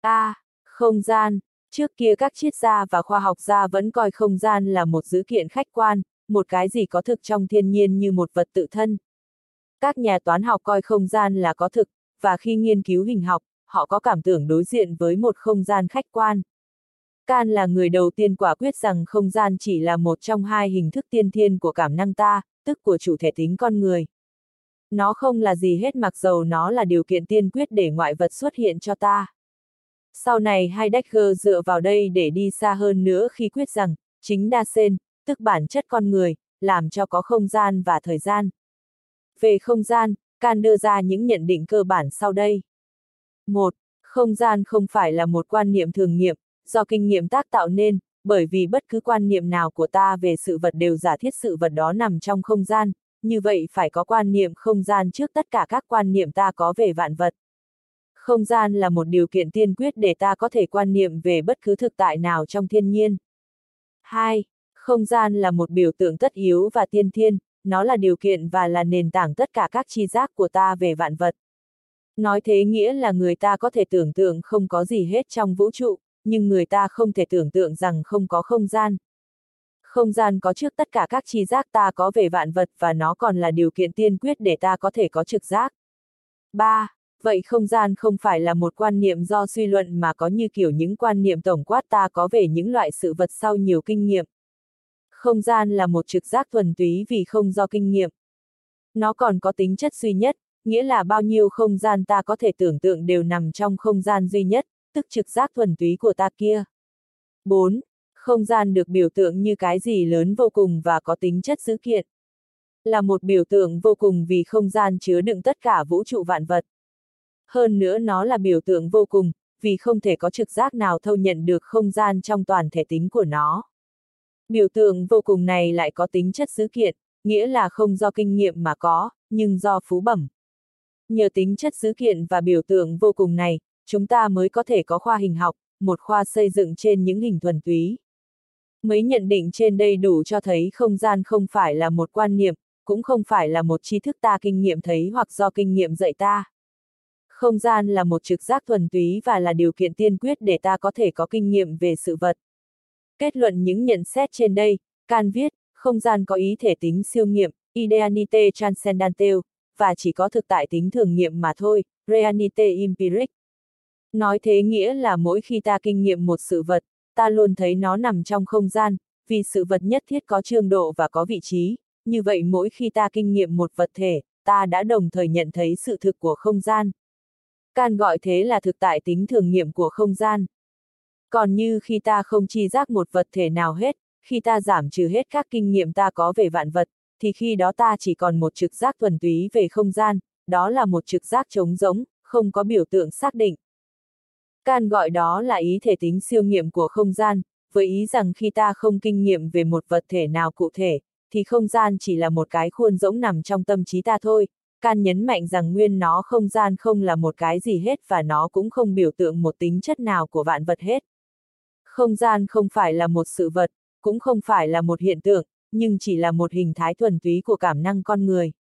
A, à, không gian. Trước kia các triết gia và khoa học gia vẫn coi không gian là một dữ kiện khách quan, một cái gì có thực trong thiên nhiên như một vật tự thân. Các nhà toán học coi không gian là có thực, và khi nghiên cứu hình học, họ có cảm tưởng đối diện với một không gian khách quan. Can là người đầu tiên quả quyết rằng không gian chỉ là một trong hai hình thức tiên thiên của cảm năng ta, tức của chủ thể tính con người. Nó không là gì hết mặc dầu nó là điều kiện tiên quyết để ngoại vật xuất hiện cho ta. Sau này Heidegger dựa vào đây để đi xa hơn nữa khi quyết rằng, chính đa sen, tức bản chất con người, làm cho có không gian và thời gian. Về không gian, Can đưa ra những nhận định cơ bản sau đây. 1. Không gian không phải là một quan niệm thường nghiệm, do kinh nghiệm tác tạo nên, bởi vì bất cứ quan niệm nào của ta về sự vật đều giả thiết sự vật đó nằm trong không gian, như vậy phải có quan niệm không gian trước tất cả các quan niệm ta có về vạn vật. Không gian là một điều kiện tiên quyết để ta có thể quan niệm về bất cứ thực tại nào trong thiên nhiên. 2. Không gian là một biểu tượng tất yếu và tiên thiên, nó là điều kiện và là nền tảng tất cả các chi giác của ta về vạn vật. Nói thế nghĩa là người ta có thể tưởng tượng không có gì hết trong vũ trụ, nhưng người ta không thể tưởng tượng rằng không có không gian. Không gian có trước tất cả các chi giác ta có về vạn vật và nó còn là điều kiện tiên quyết để ta có thể có trực giác. 3. Vậy không gian không phải là một quan niệm do suy luận mà có như kiểu những quan niệm tổng quát ta có về những loại sự vật sau nhiều kinh nghiệm. Không gian là một trực giác thuần túy vì không do kinh nghiệm. Nó còn có tính chất duy nhất, nghĩa là bao nhiêu không gian ta có thể tưởng tượng đều nằm trong không gian duy nhất, tức trực giác thuần túy của ta kia. 4. Không gian được biểu tượng như cái gì lớn vô cùng và có tính chất dữ kiện. Là một biểu tượng vô cùng vì không gian chứa đựng tất cả vũ trụ vạn vật. Hơn nữa nó là biểu tượng vô cùng, vì không thể có trực giác nào thâu nhận được không gian trong toàn thể tính của nó. Biểu tượng vô cùng này lại có tính chất dữ kiện, nghĩa là không do kinh nghiệm mà có, nhưng do phú bẩm. Nhờ tính chất dữ kiện và biểu tượng vô cùng này, chúng ta mới có thể có khoa hình học, một khoa xây dựng trên những hình thuần túy. Mấy nhận định trên đây đủ cho thấy không gian không phải là một quan niệm, cũng không phải là một tri thức ta kinh nghiệm thấy hoặc do kinh nghiệm dạy ta. Không gian là một trực giác thuần túy và là điều kiện tiên quyết để ta có thể có kinh nghiệm về sự vật. Kết luận những nhận xét trên đây, Can viết, không gian có ý thể tính siêu nghiệm, ideanite transcendental, và chỉ có thực tại tính thường nghiệm mà thôi, realite empiric. Nói thế nghĩa là mỗi khi ta kinh nghiệm một sự vật, ta luôn thấy nó nằm trong không gian, vì sự vật nhất thiết có trương độ và có vị trí, như vậy mỗi khi ta kinh nghiệm một vật thể, ta đã đồng thời nhận thấy sự thực của không gian. Can gọi thế là thực tại tính thường nghiệm của không gian. Còn như khi ta không chi giác một vật thể nào hết, khi ta giảm trừ hết các kinh nghiệm ta có về vạn vật, thì khi đó ta chỉ còn một trực giác thuần túy về không gian, đó là một trực giác trống rỗng, không có biểu tượng xác định. Can gọi đó là ý thể tính siêu nghiệm của không gian, với ý rằng khi ta không kinh nghiệm về một vật thể nào cụ thể, thì không gian chỉ là một cái khuôn rỗng nằm trong tâm trí ta thôi. Can nhấn mạnh rằng nguyên nó không gian không là một cái gì hết và nó cũng không biểu tượng một tính chất nào của vạn vật hết. Không gian không phải là một sự vật, cũng không phải là một hiện tượng, nhưng chỉ là một hình thái thuần túy của cảm năng con người.